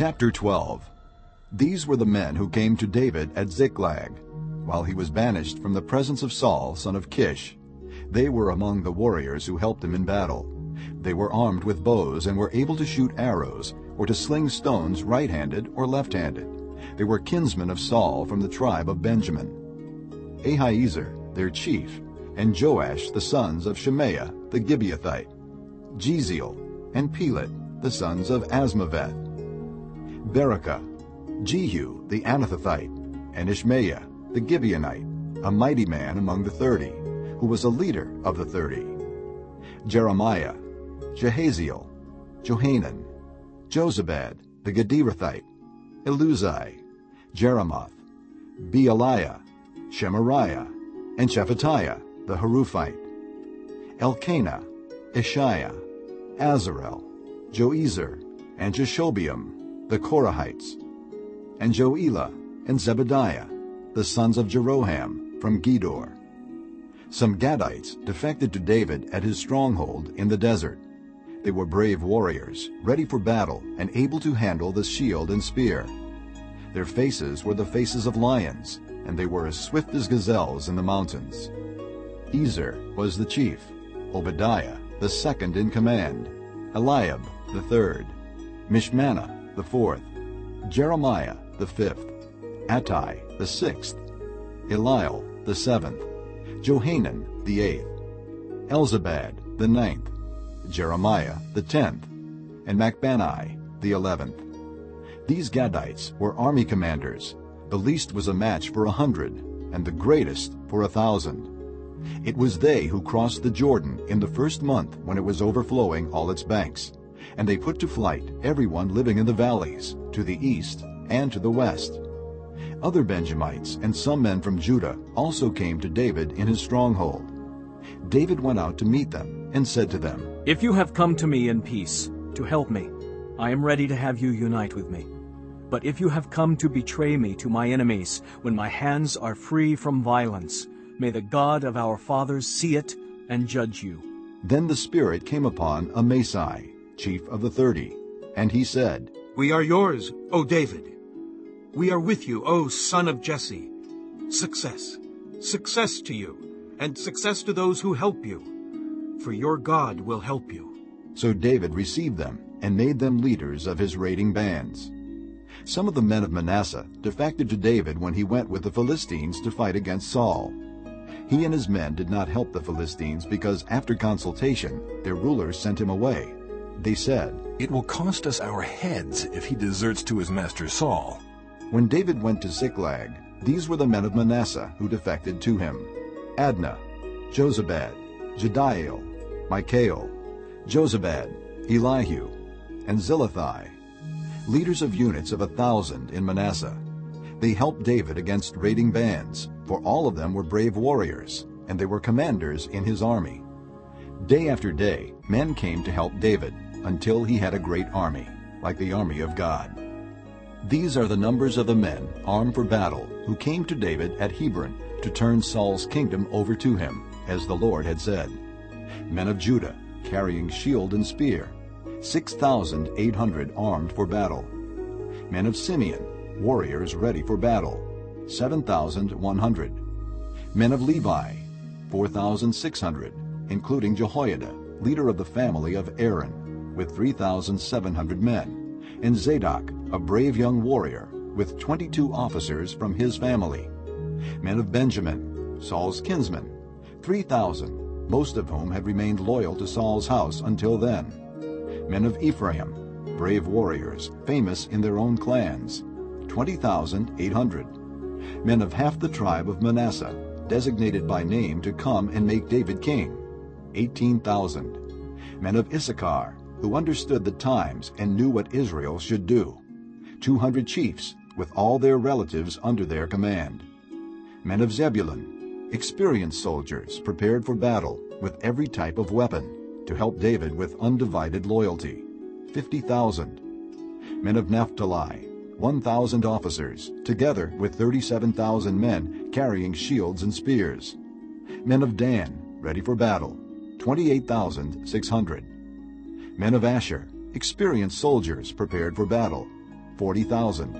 Chapter 12 These were the men who came to David at Ziklag, while he was banished from the presence of Saul, son of Kish. They were among the warriors who helped him in battle. They were armed with bows and were able to shoot arrows or to sling stones right-handed or left-handed. They were kinsmen of Saul from the tribe of Benjamin. Ahiezer, their chief, and Joash the sons of Shemaiah the Gibeathite, Jeziel, and Pelet the sons of Azmaveth, Berakah, Jehu the Anathothite, and Ishmaiah the Gibeonite, a mighty man among the thirty, who was a leader of the thirty. Jeremiah, Jahaziel, Johanan, Jozabad the Gederathite, Eluzai, Jerimoth, Bealiah, Shemariah, and Shephatiah the Haruphite, Elkanah, Ishiah, Azarel, Joezer, and Jashobeam, the Korahites, and Joelah and Zebadiah, the sons of Jeroham, from Gedor. Some Gadites defected to David at his stronghold in the desert. They were brave warriors, ready for battle and able to handle the shield and spear. Their faces were the faces of lions, and they were as swift as gazelles in the mountains. Ezer was the chief, Obadiah the second in command, Eliab the third, Mishmannah the fourth, Jeremiah the fifth, Attai the sixth, Eliel the seventh, Johanan the eighth, Elzabad the ninth, Jeremiah the tenth, and Makbannai the eleventh. These Gadites were army commanders. The least was a match for a hundred, and the greatest for a thousand. It was they who crossed the Jordan in the first month when it was overflowing all its banks, and they put to flight everyone living in the valleys, to the east and to the west. Other Benjamites and some men from Judah also came to David in his stronghold. David went out to meet them and said to them, If you have come to me in peace, to help me, I am ready to have you unite with me. But if you have come to betray me to my enemies, when my hands are free from violence, may the God of our fathers see it and judge you. Then the Spirit came upon Amasai, chief of the thirty, and he said, We are yours, O David. We are with you, O son of Jesse. Success, success to you, and success to those who help you, for your God will help you. So David received them and made them leaders of his raiding bands. Some of the men of Manasseh defected to David when he went with the Philistines to fight against Saul. He and his men did not help the Philistines because after consultation their rulers sent him away. They said, It will cost us our heads if he deserts to his master Saul. When David went to Ziklag, these were the men of Manasseh who defected to him. Adnah, Jozabad, Jediael, Michael, Jozabad, Elihu, and Zillethai, leaders of units of a thousand in Manasseh. They helped David against raiding bands, for all of them were brave warriors, and they were commanders in his army. Day after day, men came to help David, until he had a great army, like the army of God. These are the numbers of the men armed for battle who came to David at Hebron to turn Saul's kingdom over to him, as the Lord had said. Men of Judah, carrying shield and spear, 6,800 armed for battle. Men of Simeon, warriors ready for battle, 7,100. Men of Levi, 4,600, including Jehoiada, leader of the family of Aaron, with 3,700 men, and Zadok, a brave young warrior, with 22 officers from his family. Men of Benjamin, Saul's kinsmen, 3,000, most of whom had remained loyal to Saul's house until then. Men of Ephraim, brave warriors, famous in their own clans, 20,800. Men of half the tribe of Manasseh, designated by name to come and make David king, 18,000. Men of Issachar, who understood the times and knew what Israel should do, 200 chiefs, with all their relatives under their command. Men of Zebulun, experienced soldiers prepared for battle with every type of weapon, to help David with undivided loyalty, 50,000. Men of Naphtali, 1,000 officers, together with 37,000 men carrying shields and spears. Men of Dan, ready for battle, 28,600. Men of Asher, experienced soldiers prepared for battle, 40,000.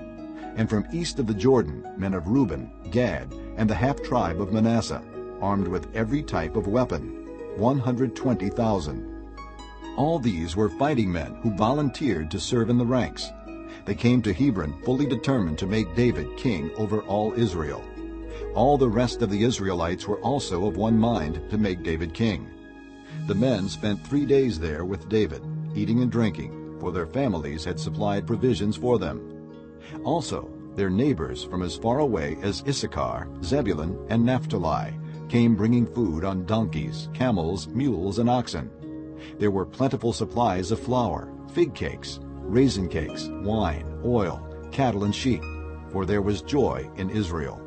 And from east of the Jordan, men of Reuben, Gad, and the half-tribe of Manasseh, armed with every type of weapon, 120,000. All these were fighting men who volunteered to serve in the ranks. They came to Hebron fully determined to make David king over all Israel. All the rest of the Israelites were also of one mind to make David king. The men spent three days there with David, eating and drinking, for their families had supplied provisions for them. Also, their neighbors from as far away as Issachar, Zebulun, and Naphtali came bringing food on donkeys, camels, mules, and oxen. There were plentiful supplies of flour, fig cakes, raisin cakes, wine, oil, cattle, and sheep, for there was joy in Israel.